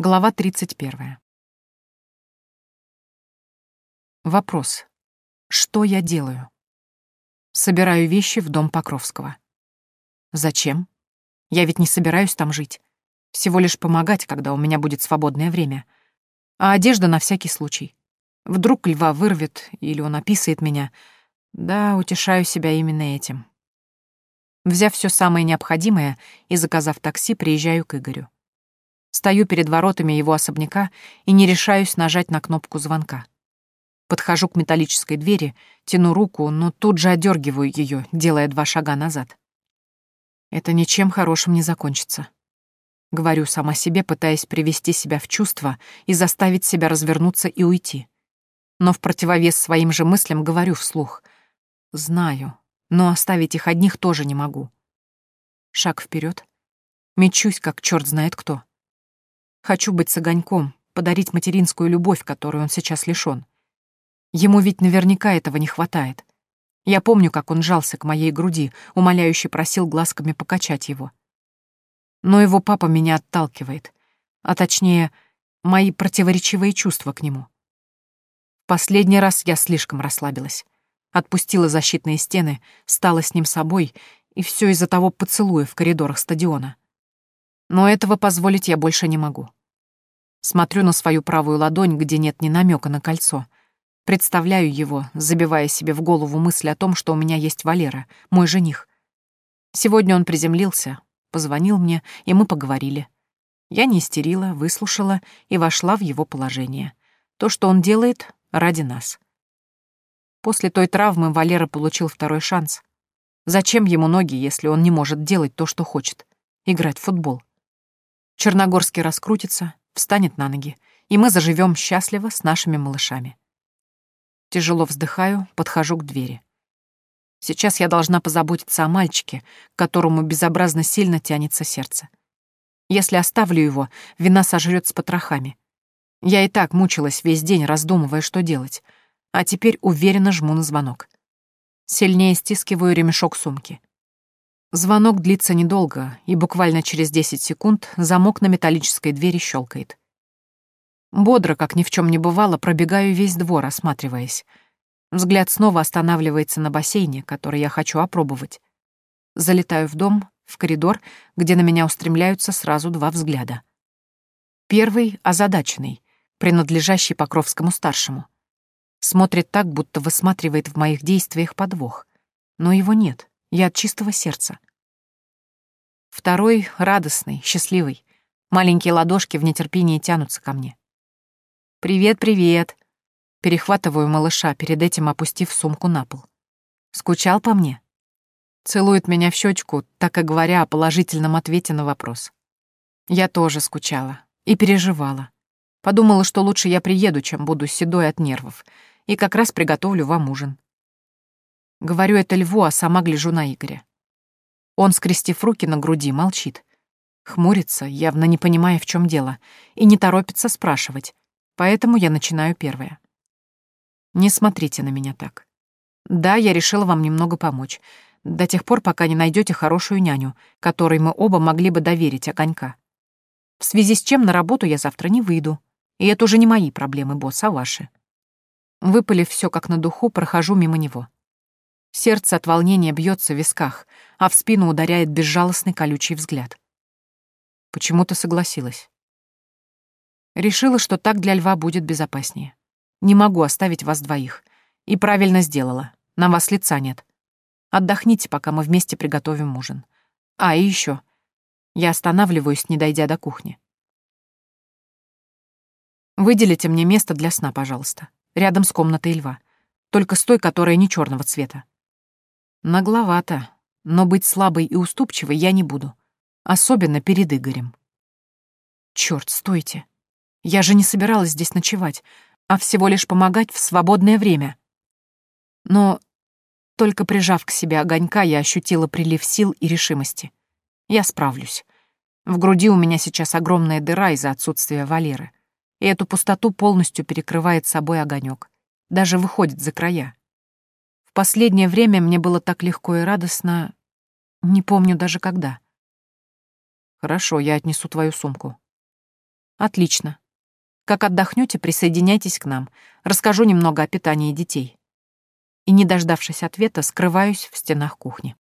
Глава 31. Вопрос. Что я делаю? Собираю вещи в дом Покровского. Зачем? Я ведь не собираюсь там жить. Всего лишь помогать, когда у меня будет свободное время. А одежда на всякий случай. Вдруг льва вырвет, или он описывает меня. Да, утешаю себя именно этим. Взяв все самое необходимое и заказав такси, приезжаю к Игорю. Стою перед воротами его особняка и не решаюсь нажать на кнопку звонка. Подхожу к металлической двери, тяну руку, но тут же одергиваю ее, делая два шага назад. Это ничем хорошим не закончится. Говорю сама себе, пытаясь привести себя в чувство и заставить себя развернуться и уйти. Но в противовес своим же мыслям говорю вслух. Знаю, но оставить их одних тоже не могу. Шаг вперед. Мечусь, как черт знает кто. Хочу быть с огоньком, подарить материнскую любовь, которую он сейчас лишён. Ему ведь наверняка этого не хватает. Я помню, как он жался к моей груди, умоляюще просил глазками покачать его. Но его папа меня отталкивает, а точнее, мои противоречивые чувства к нему. Последний раз я слишком расслабилась. Отпустила защитные стены, стала с ним собой, и все из-за того поцелуя в коридорах стадиона. Но этого позволить я больше не могу. Смотрю на свою правую ладонь, где нет ни намека на кольцо. Представляю его, забивая себе в голову мысль о том, что у меня есть Валера, мой жених. Сегодня он приземлился, позвонил мне, и мы поговорили. Я не истерила, выслушала и вошла в его положение. То, что он делает, ради нас. После той травмы Валера получил второй шанс. Зачем ему ноги, если он не может делать то, что хочет? Играть в футбол. Черногорский раскрутится, встанет на ноги, и мы заживем счастливо с нашими малышами. Тяжело вздыхаю, подхожу к двери. Сейчас я должна позаботиться о мальчике, которому безобразно сильно тянется сердце. Если оставлю его, вина сожрет с потрохами. Я и так мучилась весь день, раздумывая, что делать, а теперь уверенно жму на звонок. Сильнее стискиваю ремешок сумки. Звонок длится недолго, и буквально через 10 секунд замок на металлической двери щелкает. Бодро, как ни в чем не бывало, пробегаю весь двор, осматриваясь. Взгляд снова останавливается на бассейне, который я хочу опробовать. Залетаю в дом, в коридор, где на меня устремляются сразу два взгляда. Первый — озадаченный, принадлежащий Покровскому-старшему. Смотрит так, будто высматривает в моих действиях подвох. Но его нет, я от чистого сердца. Второй — радостный, счастливый. Маленькие ладошки в нетерпении тянутся ко мне. «Привет, привет!» Перехватываю малыша, перед этим опустив сумку на пол. «Скучал по мне?» Целует меня в щечку, так и говоря о положительном ответе на вопрос. Я тоже скучала и переживала. Подумала, что лучше я приеду, чем буду седой от нервов, и как раз приготовлю вам ужин. Говорю это льву, а сама гляжу на Игоря. Он, скрестив руки на груди, молчит. Хмурится, явно не понимая, в чем дело, и не торопится спрашивать, поэтому я начинаю первое. Не смотрите на меня так. Да, я решила вам немного помочь, до тех пор, пока не найдете хорошую няню, которой мы оба могли бы доверить огонька. В связи с чем на работу я завтра не выйду. И это уже не мои проблемы, босс, а ваши. Выпалив все как на духу, прохожу мимо него. Сердце от волнения бьется в висках, а в спину ударяет безжалостный колючий взгляд. Почему ты согласилась? Решила, что так для льва будет безопаснее. Не могу оставить вас двоих. И правильно сделала. На вас лица нет. Отдохните, пока мы вместе приготовим ужин. А, и еще. Я останавливаюсь, не дойдя до кухни. Выделите мне место для сна, пожалуйста, рядом с комнатой льва. Только с той, которая не черного цвета. Нагловато, но быть слабой и уступчивой я не буду. Особенно перед Игорем. Черт, стойте. Я же не собиралась здесь ночевать, а всего лишь помогать в свободное время. Но только прижав к себе огонька, я ощутила прилив сил и решимости. Я справлюсь. В груди у меня сейчас огромная дыра из-за отсутствия Валеры, и эту пустоту полностью перекрывает собой огонек, даже выходит за края. Последнее время мне было так легко и радостно, не помню даже когда. Хорошо, я отнесу твою сумку. Отлично. Как отдохнете, присоединяйтесь к нам. Расскажу немного о питании детей. И, не дождавшись ответа, скрываюсь в стенах кухни.